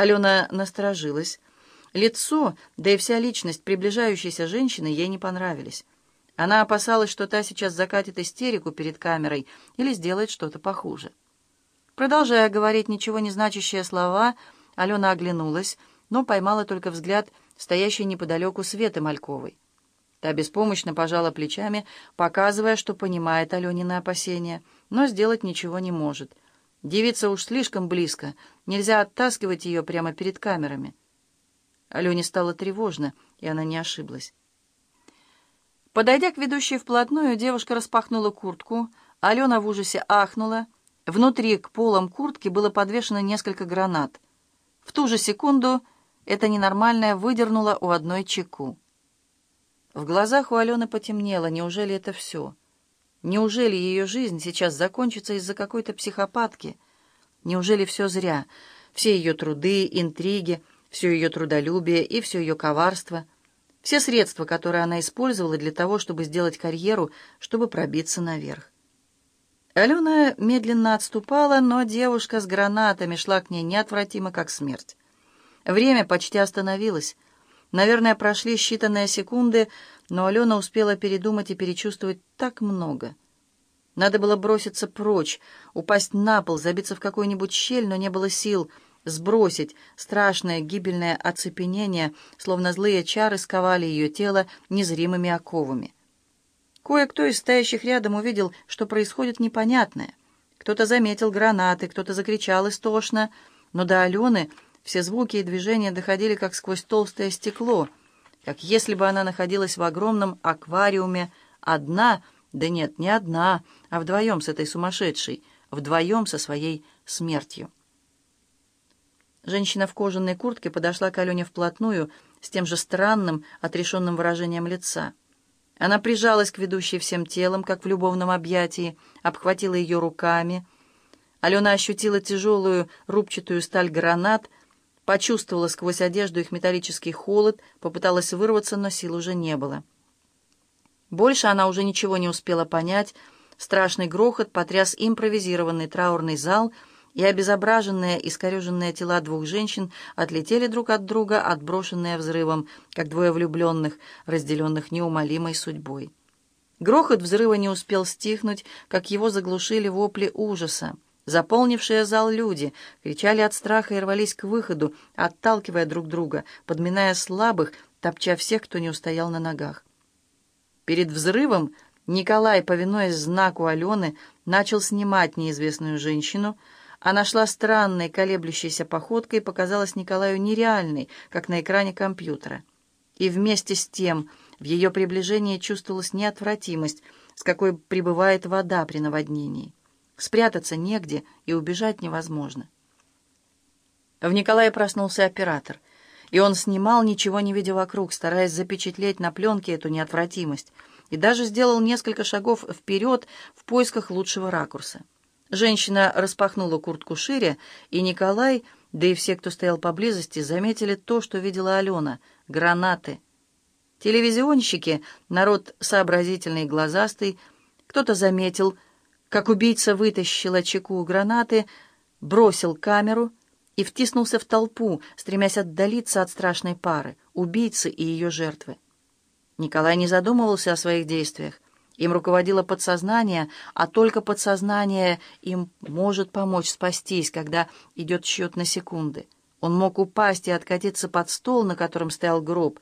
Алена насторожилась. Лицо, да и вся личность приближающейся женщины ей не понравились. Она опасалась, что та сейчас закатит истерику перед камерой или сделает что-то похуже. Продолжая говорить ничего не значащие слова, Алена оглянулась, но поймала только взгляд стоящей неподалеку Светы Мальковой. Та беспомощно пожала плечами, показывая, что понимает Аленины опасения, но сделать ничего не может. Девица уж слишком близко, нельзя оттаскивать ее прямо перед камерами. Алене стало тревожно, и она не ошиблась. Подойдя к ведущей вплотную, девушка распахнула куртку, Алена в ужасе ахнула. Внутри к полам куртки было подвешено несколько гранат. В ту же секунду это ненормальное выдернуло у одной чеку. В глазах у Алены потемнело. Неужели это все? Неужели ее жизнь сейчас закончится из-за какой-то психопатки? Неужели все зря? Все ее труды, интриги, все ее трудолюбие и все ее коварство, все средства, которые она использовала для того, чтобы сделать карьеру, чтобы пробиться наверх. Алена медленно отступала, но девушка с гранатами шла к ней неотвратимо, как смерть. Время почти остановилось. Наверное, прошли считанные секунды, но Алена успела передумать и перечувствовать так много. Надо было броситься прочь, упасть на пол, забиться в какую-нибудь щель, но не было сил сбросить страшное гибельное оцепенение, словно злые чары сковали ее тело незримыми оковами. Кое-кто из стоящих рядом увидел, что происходит непонятное. Кто-то заметил гранаты, кто-то закричал истошно, но до Алены все звуки и движения доходили как сквозь толстое стекло, как если бы она находилась в огромном аквариуме одна, да нет, не одна, а вдвоем с этой сумасшедшей, вдвоем со своей смертью. Женщина в кожаной куртке подошла к Алене вплотную с тем же странным, отрешенным выражением лица. Она прижалась к ведущей всем телом, как в любовном объятии, обхватила ее руками. Алена ощутила тяжелую рубчатую сталь гранат — почувствовала сквозь одежду их металлический холод, попыталась вырваться, но сил уже не было. Больше она уже ничего не успела понять. Страшный грохот потряс импровизированный траурный зал, и обезображенные, искореженные тела двух женщин отлетели друг от друга, отброшенные взрывом, как двое влюбленных, разделенных неумолимой судьбой. Грохот взрыва не успел стихнуть, как его заглушили вопли ужаса. Заполнившие зал люди кричали от страха и рвались к выходу, отталкивая друг друга, подминая слабых, топча всех, кто не устоял на ногах. Перед взрывом Николай, повинуясь знаку Алены, начал снимать неизвестную женщину. Она шла странной, колеблющейся походкой и показалась Николаю нереальной, как на экране компьютера. И вместе с тем в ее приближении чувствовалась неотвратимость, с какой пребывает вода при наводнении. Спрятаться негде и убежать невозможно. В Николае проснулся оператор, и он снимал, ничего не видя вокруг, стараясь запечатлеть на пленке эту неотвратимость, и даже сделал несколько шагов вперед в поисках лучшего ракурса. Женщина распахнула куртку шире, и Николай, да и все, кто стоял поблизости, заметили то, что видела Алена — гранаты. Телевизионщики, народ сообразительный и глазастый, кто-то заметил — как убийца вытащил чеку гранаты, бросил камеру и втиснулся в толпу, стремясь отдалиться от страшной пары, убийцы и ее жертвы. Николай не задумывался о своих действиях. Им руководило подсознание, а только подсознание им может помочь спастись, когда идет счет на секунды. Он мог упасть и откатиться под стол, на котором стоял гроб,